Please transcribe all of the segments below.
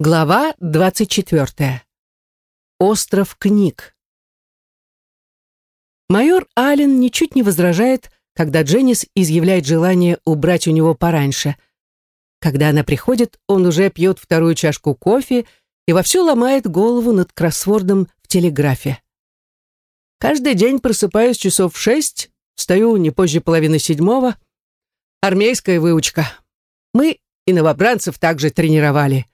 Глава 24. Остров книг. Майор Аллен ничуть не возражает, когда Дженнис изъявляет желание убрать у него пораньше. Когда она приходит, он уже пьет вторую чашку кофе и вовсю ломает голову над кроссвордом в телеграфе. Каждый день просыпаюсь часов в шесть, встаю не позже половины седьмого. Армейская выучка. Мы и новобранцев также тренировали.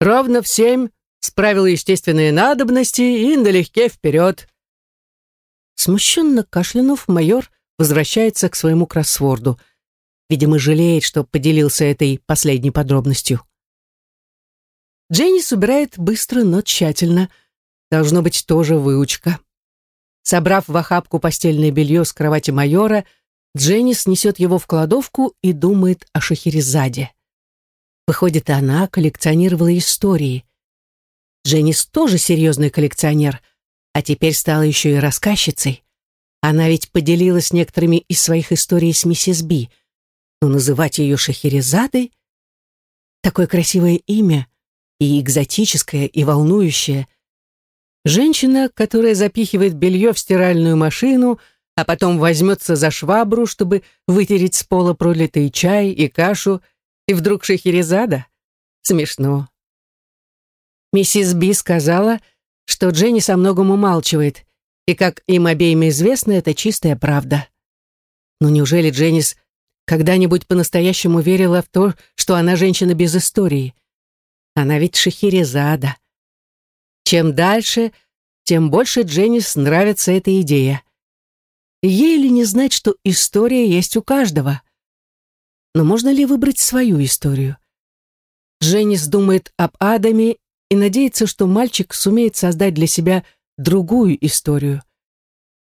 Ровно в семь справил естественные надобности и налегке вперед. Смущенно кашлянув, майор возвращается к своему кроссворду. Видимо, жалеет, что поделился этой последней подробностью. Дженни собирает быстро, но тщательно. Должно быть тоже выучка. Собрав в охапку постельное белье с кровати майора, Дженни снесет его в кладовку и думает о Шахерезаде. Выходит, она коллекционировала истории. Дженнис тоже серьезный коллекционер, а теперь стала еще и рассказчицей. Она ведь поделилась некоторыми из своих историй с миссис Би. Но называть ее Шахерезадой? Такое красивое имя, и экзотическое, и волнующее. Женщина, которая запихивает белье в стиральную машину, а потом возьмется за швабру, чтобы вытереть с пола пролитый чай и кашу – и вдруг Шахерезада? Смешно. Миссис Би сказала, что Дженни со многом умалчивает, и, как им обеим известно, это чистая правда. Но неужели Дженнис когда-нибудь по-настоящему верила в то, что она женщина без истории? Она ведь Шахерезада. Чем дальше, тем больше Дженнис нравится эта идея. Ей ли не знать, что история есть у каждого? Но можно ли выбрать свою историю? Дженнис думает об Адаме и надеется, что мальчик сумеет создать для себя другую историю.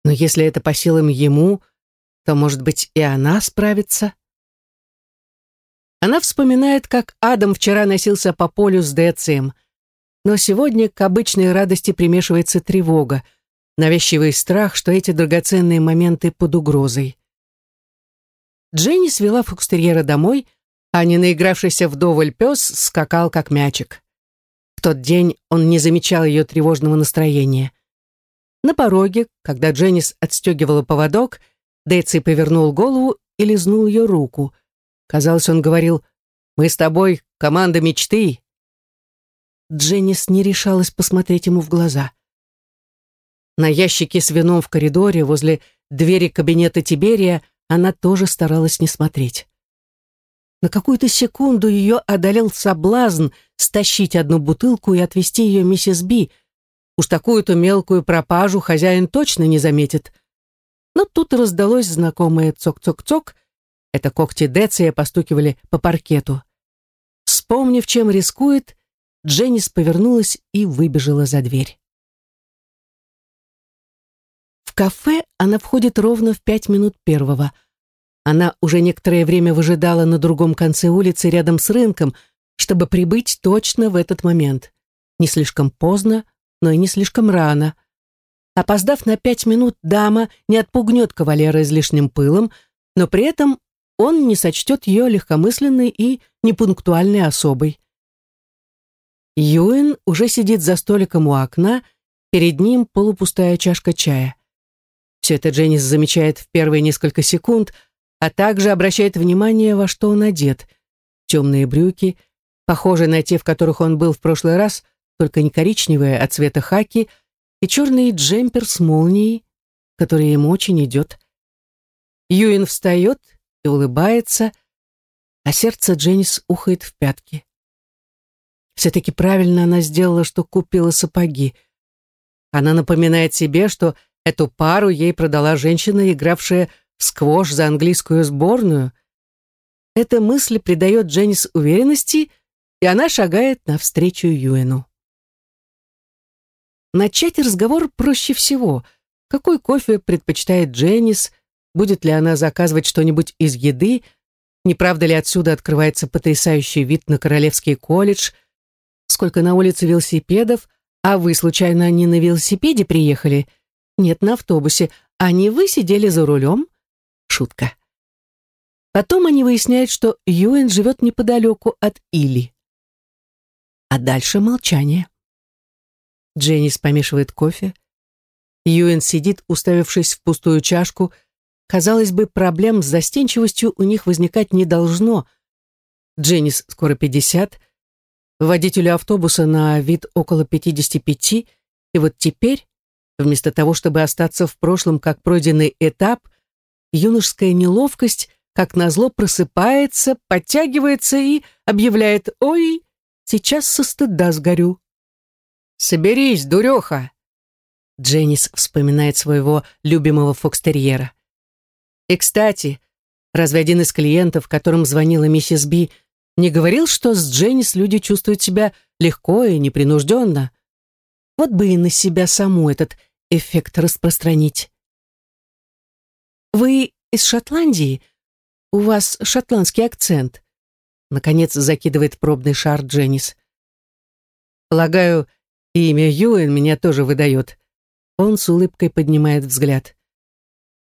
Но если это по силам ему, то, может быть, и она справится? Она вспоминает, как Адам вчера носился по полю с Децием, но сегодня к обычной радости примешивается тревога, навязчивый страх, что эти драгоценные моменты под угрозой. Дженни свела фокстерьера домой, а не наигравшийся вдоволь пес скакал как мячик. В тот день он не замечал ее тревожного настроения. На пороге, когда Дженнис отстегивала поводок, Деци повернул голову и лизнул ее руку. Казалось, он говорил «Мы с тобой команда мечты». Дженнис не решалась посмотреть ему в глаза. На ящике с вином в коридоре возле двери кабинета Тиберия она тоже старалась не смотреть. На какую-то секунду ее одолел соблазн стащить одну бутылку и отвезти ее миссис Би. Уж такую-то мелкую пропажу хозяин точно не заметит. Но тут раздалось знакомое цок-цок-цок. Это когти Деция постукивали по паркету. Вспомнив, чем рискует, Дженнис повернулась и выбежала за дверь. Кафе она входит ровно в пять минут первого. Она уже некоторое время выжидала на другом конце улицы рядом с рынком, чтобы прибыть точно в этот момент. Не слишком поздно, но и не слишком рано. Опоздав на пять минут, дама не отпугнет кавалера излишним пылом, но при этом он не сочтет ее легкомысленной и непунктуальной особой. Юэн уже сидит за столиком у окна, перед ним полупустая чашка чая. Все это Дженнис замечает в первые несколько секунд, а также обращает внимание, во что он одет. Темные брюки, похожие на те, в которых он был в прошлый раз, только не коричневые, а цвета хаки, и черный джемпер с молнией, который ему очень идет. Юин встает и улыбается, а сердце Дженнис ухает в пятки. Все-таки правильно она сделала, что купила сапоги. Она напоминает себе, что Эту пару ей продала женщина, игравшая в сквош за английскую сборную. Эта мысль придает Дженнис уверенности, и она шагает навстречу Юэну. Начать разговор проще всего. Какой кофе предпочитает Дженнис? Будет ли она заказывать что-нибудь из еды? Не правда ли отсюда открывается потрясающий вид на Королевский колледж? Сколько на улице велосипедов? А вы, случайно, не на велосипеде приехали? — нет, на автобусе. А не вы сидели за рулем? Шутка. Потом они выясняют, что Юэн живет неподалеку от Или. А дальше молчание. Дженнис помешивает кофе. Юэн сидит, уставившись в пустую чашку. Казалось бы, проблем с застенчивостью у них возникать не должно. Дженнис скоро 50, водителю автобуса на вид около 55, и вот теперь, вместо того, чтобы остаться в прошлом как пройденный этап, юношеская неловкость, как назло, просыпается, подтягивается и объявляет «Ой, сейчас со стыда сгорю». «Соберись, дуреха!» Дженнис вспоминает своего любимого фокстерьера. И, кстати, разве один из клиентов, которым звонила миссис Би, не говорил, что с Дженнис люди чувствуют себя легко и непринужденно? Вот бы и на себя саму этот эффект распространить. «Вы из Шотландии? У вас шотландский акцент», наконец закидывает пробный шар Дженнис. «Полагаю, имя Юэн меня тоже выдает». Он с улыбкой поднимает взгляд.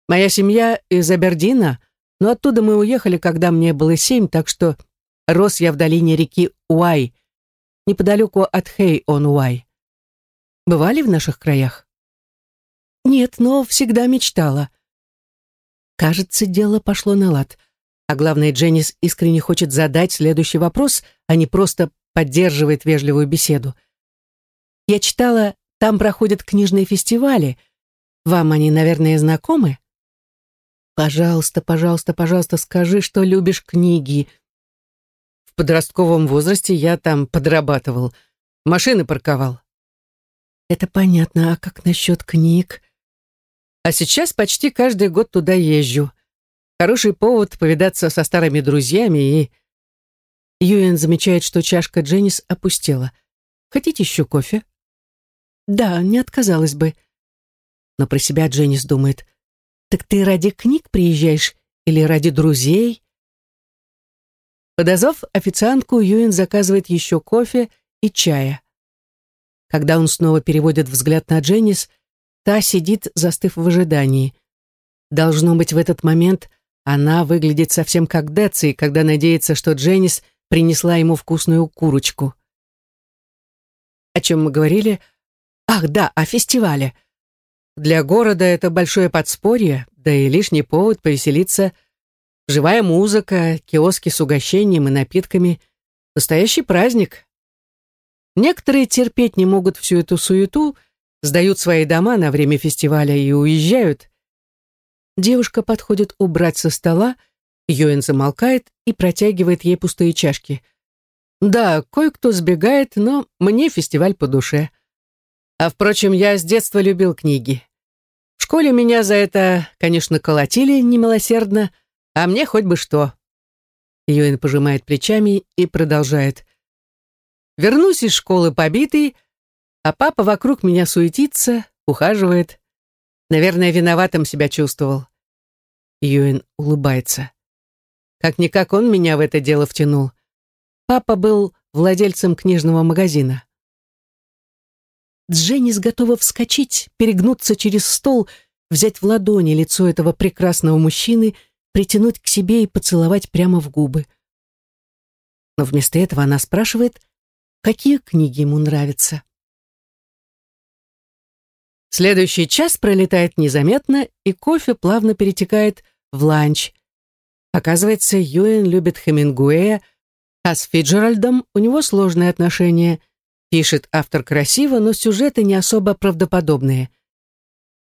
Моя семья из Абердина, но оттуда мы уехали, когда мне было семь, так что рос я в долине реки Уай, неподалеку от Хей-он-Уай. Бывали в наших краях? Нет, но всегда мечтала. Кажется, дело пошло на лад. А главное, Дженнис искренне хочет задать следующий вопрос, а не просто поддерживает вежливую беседу. Я читала, там проходят книжные фестивали. Вам они, наверное, знакомы? Пожалуйста, пожалуйста, пожалуйста, скажи, что любишь книги. В подростковом возрасте я там подрабатывал, машины парковал. Это понятно, а как насчет книг? А сейчас почти каждый год туда езжу. Хороший повод повидаться со старыми друзьями и... Юэн замечает, что чашка Дженнис опустела. Хотите еще кофе? Да, не отказалась бы. Но про себя Дженнис думает, «Так ты ради книг приезжаешь или ради друзей?» Подозвав официантку, Юин заказывает еще кофе и чая. Когда он снова переводит взгляд на Дженнис, та сидит, застыв в ожидании. Должно быть, в этот момент она выглядит совсем как Деци, когда надеется, что Дженнис принесла ему вкусную курочку. О чем мы говорили? Ах, да, о фестивале. Для города это большое подспорье, да и лишний повод повеселиться. Живая музыка, киоски с угощением и напитками. Настоящий праздник. Некоторые терпеть не могут всю эту суету, сдают свои дома на время фестиваля и уезжают. Девушка подходит убрать со стола, Йоэн замолкает и протягивает ей пустые чашки. Да, кое-кто сбегает, но мне фестиваль по душе. А впрочем, я с детства любил книги. В школе меня за это, конечно, колотили немилосердно, а мне хоть бы что. Юэн пожимает плечами и продолжает. Вернусь из школы побитый, а папа вокруг меня суетится, ухаживает. Наверное, виноватым себя чувствовал. Юэн улыбается. Как-никак он меня в это дело втянул. Папа был владельцем книжного магазина. Дженнис готова вскочить, перегнуться через стол, взять в ладони лицо этого прекрасного мужчины, притянуть к себе и поцеловать прямо в губы. Но вместо этого она спрашивает, какие книги ему нравятся. Следующий час пролетает незаметно, и кофе плавно перетекает в ланч. Оказывается, Юэн любит Хемингуэя, а с Фиджеральдом у него сложные отношения. Пишет автор красиво, но сюжеты не особо правдоподобные.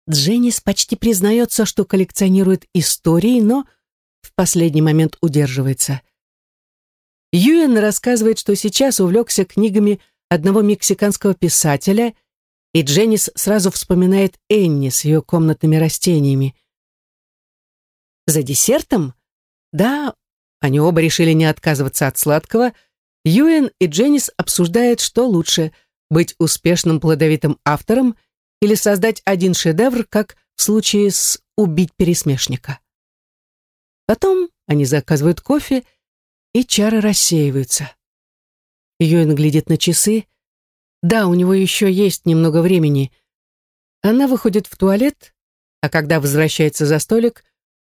Дженнис почти признается, что коллекционирует истории, но в последний момент удерживается. Юэн рассказывает, что сейчас увлекся книгами одного мексиканского писателя, и Дженнис сразу вспоминает Энни с ее комнатными растениями. За десертом? Да, они оба решили не отказываться от сладкого – Юэн и Дженнис обсуждают, что лучше – быть успешным плодовитым автором или создать один шедевр, как в случае с «Убить пересмешника». Потом они заказывают кофе, и чары рассеиваются. Юэн глядит на часы. Да, у него еще есть немного времени. Она выходит в туалет, а когда возвращается за столик,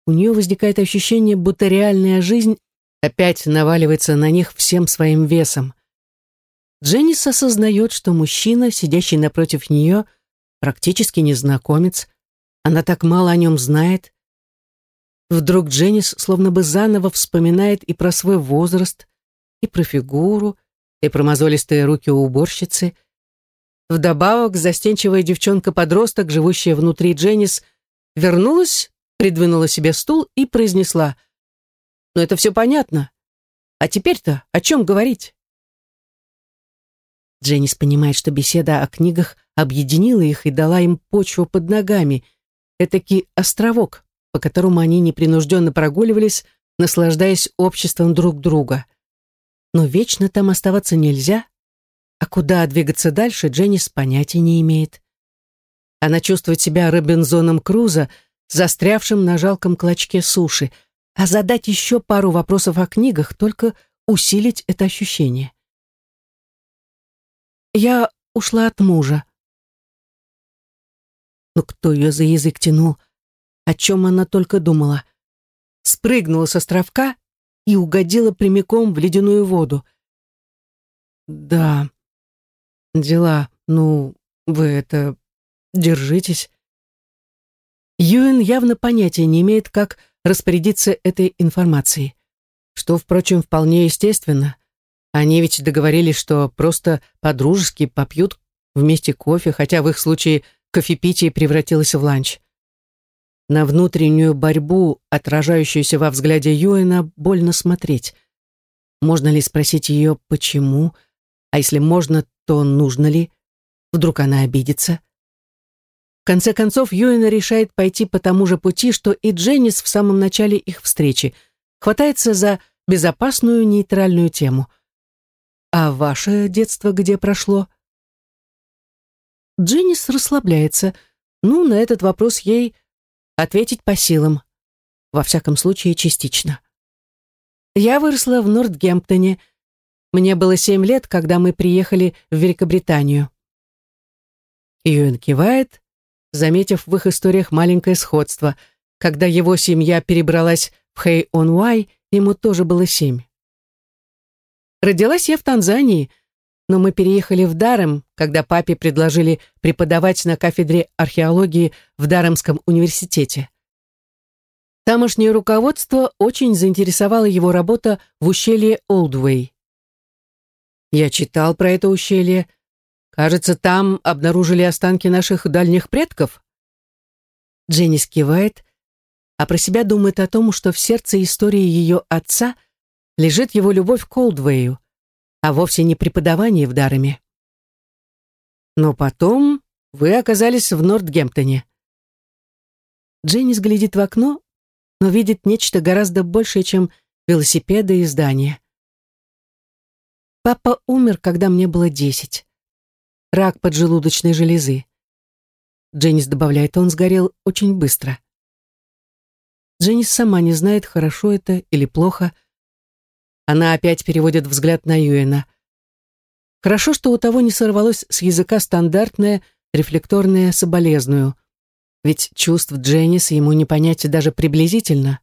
у нее возникает ощущение, будто реальная жизнь опять наваливается на них всем своим весом. Дженнис осознает, что мужчина, сидящий напротив нее, практически незнакомец. Она так мало о нем знает. Вдруг Дженнис словно бы заново вспоминает и про свой возраст, и про фигуру, и про мозолистые руки у уборщицы. Вдобавок, застенчивая девчонка-подросток, живущая внутри Дженнис, вернулась, придвинула себе стул и произнесла. «Ну это все понятно. А теперь-то о чем говорить?» Дженнис понимает, что беседа о книгах объединила их и дала им почву под ногами, этакий островок, по которому они непринужденно прогуливались, наслаждаясь обществом друг друга. Но вечно там оставаться нельзя, а куда двигаться дальше, Дженнис понятия не имеет. Она чувствует себя Робинзоном Крузо, застрявшим на жалком клочке суши, а задать еще пару вопросов о книгах, только усилить это ощущение. Я ушла от мужа. Но кто ее за язык тянул? О чем она только думала? Спрыгнула с островка и угодила прямиком в ледяную воду. Да, дела, ну, вы это... Держитесь. Юэн явно понятия не имеет, как распорядиться этой информацией, что, впрочем, вполне естественно. Они ведь договорились, что просто по-дружески попьют вместе кофе, хотя в их случае кофепитие превратилось в ланч. На внутреннюю борьбу, отражающуюся во взгляде Юэна, больно смотреть. Можно ли спросить ее, почему? А если можно, то нужно ли? Вдруг она обидится? В конце концов, Юэна решает пойти по тому же пути, что и Дженнис в самом начале их встречи. Хватается за безопасную нейтральную тему – «А ваше детство где прошло?» Дженнис расслабляется. Ну, на этот вопрос ей ответить по силам. Во всяком случае, частично. Я выросла в Нортгемптоне. Мне было семь лет, когда мы приехали в Великобританию. Юэн кивает, заметив в их историях маленькое сходство. Когда его семья перебралась в Хэй-он-Уай, ему тоже было семь. Родилась я в Танзании, но мы переехали в Дарем, когда папе предложили преподавать на кафедре археологии в Даремском университете. Тамошнее руководство очень заинтересовало его работа в ущелье Олдвей. Я читал про это ущелье. Кажется, там обнаружили останки наших дальних предков. Дженни скивает, а про себя думает о том, что в сердце истории ее отца – лежит его любовь к Олдвею, а вовсе не преподавание в Дарами. Но потом вы оказались в Нортгемптоне. Дженнис глядит в окно, но видит нечто гораздо большее, чем велосипеды и здания. Папа умер, когда мне было десять. Рак поджелудочной железы. Дженнис добавляет, он сгорел очень быстро. Дженнис сама не знает, хорошо это или плохо, она опять переводит взгляд на Юэна. Хорошо, что у того не сорвалось с языка стандартное, рефлекторное соболезную. Ведь чувств Дженнис ему не понять даже приблизительно.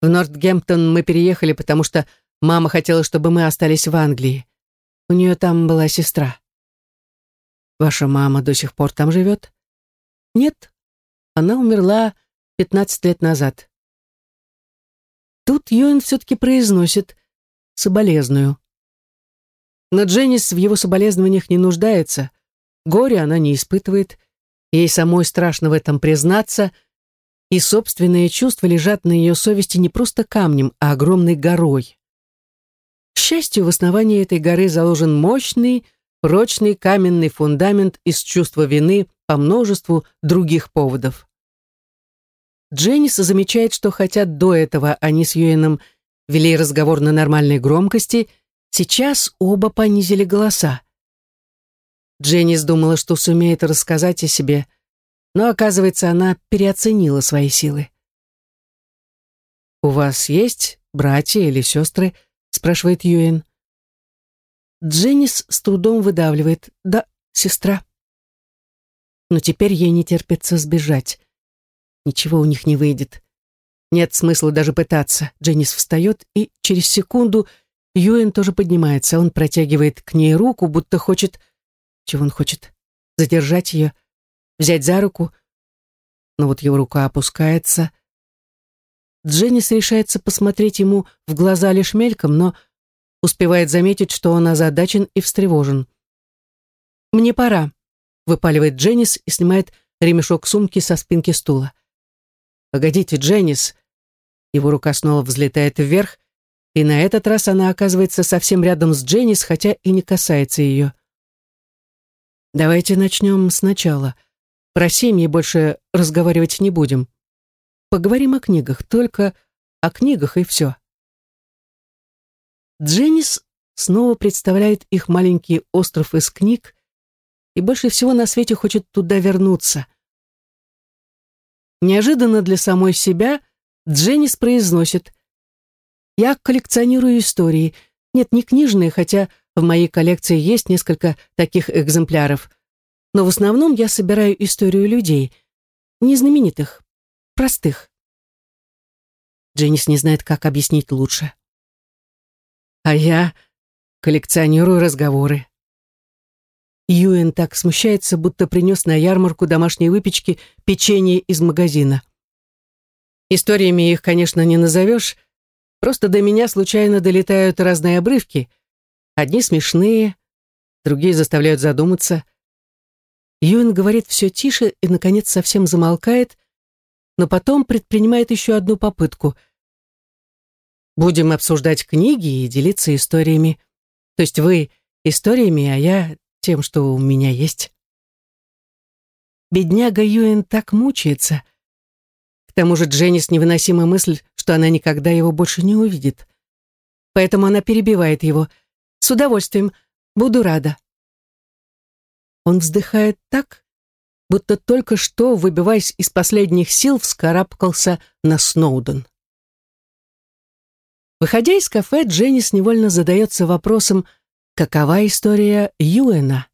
В Нортгемптон мы переехали, потому что мама хотела, чтобы мы остались в Англии. У нее там была сестра. Ваша мама до сих пор там живет? Нет, она умерла 15 лет назад. Тут Юэн все-таки произносит «соболезную». Но Дженнис в его соболезнованиях не нуждается. Горе она не испытывает. Ей самой страшно в этом признаться. И собственные чувства лежат на ее совести не просто камнем, а огромной горой. К счастью, в основании этой горы заложен мощный, прочный каменный фундамент из чувства вины по множеству других поводов. Дженнис замечает, что хотя до этого они с Юэном вели разговор на нормальной громкости, сейчас оба понизили голоса. Дженнис думала, что сумеет рассказать о себе, но, оказывается, она переоценила свои силы. «У вас есть братья или сестры?» — спрашивает Юэн. Дженнис с трудом выдавливает. «Да, сестра». Но теперь ей не терпится сбежать. Ничего у них не выйдет. Нет смысла даже пытаться. Дженнис встает и через секунду Юэн тоже поднимается. Он протягивает к ней руку, будто хочет... Чего он хочет? Задержать ее? Взять за руку? Но вот его рука опускается. Дженнис решается посмотреть ему в глаза лишь мельком, но успевает заметить, что он озадачен и встревожен. «Мне пора», — выпаливает Дженнис и снимает ремешок сумки со спинки стула. «Погодите, Дженнис!» Его рука снова взлетает вверх, и на этот раз она оказывается совсем рядом с Дженнис, хотя и не касается ее. «Давайте начнем сначала. Про семьи больше разговаривать не будем. Поговорим о книгах, только о книгах и все». Дженнис снова представляет их маленький остров из книг и больше всего на свете хочет туда вернуться. Неожиданно для самой себя Дженнис произносит «Я коллекционирую истории. Нет, не книжные, хотя в моей коллекции есть несколько таких экземпляров. Но в основном я собираю историю людей. Не знаменитых, простых». Дженнис не знает, как объяснить лучше. «А я коллекционирую разговоры», Юэн так смущается, будто принес на ярмарку домашней выпечки печенье из магазина. Историями их, конечно, не назовешь, просто до меня случайно долетают разные обрывки. Одни смешные, другие заставляют задуматься. Юэн говорит все тише и, наконец, совсем замолкает, но потом предпринимает еще одну попытку. Будем обсуждать книги и делиться историями. То есть вы историями, а я тем, что у меня есть. Бедняга Юэн так мучается. К тому же Дженнис невыносима мысль, что она никогда его больше не увидит. Поэтому она перебивает его. «С удовольствием. Буду рада». Он вздыхает так, будто только что, выбиваясь из последних сил, вскарабкался на Сноуден. Выходя из кафе, Дженнис невольно задается вопросом, какова история Юэна.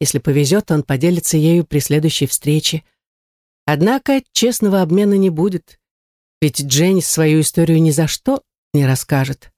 Если повезет, он поделится ею при следующей встрече. Однако честного обмена не будет, ведь Дженни свою историю ни за что не расскажет.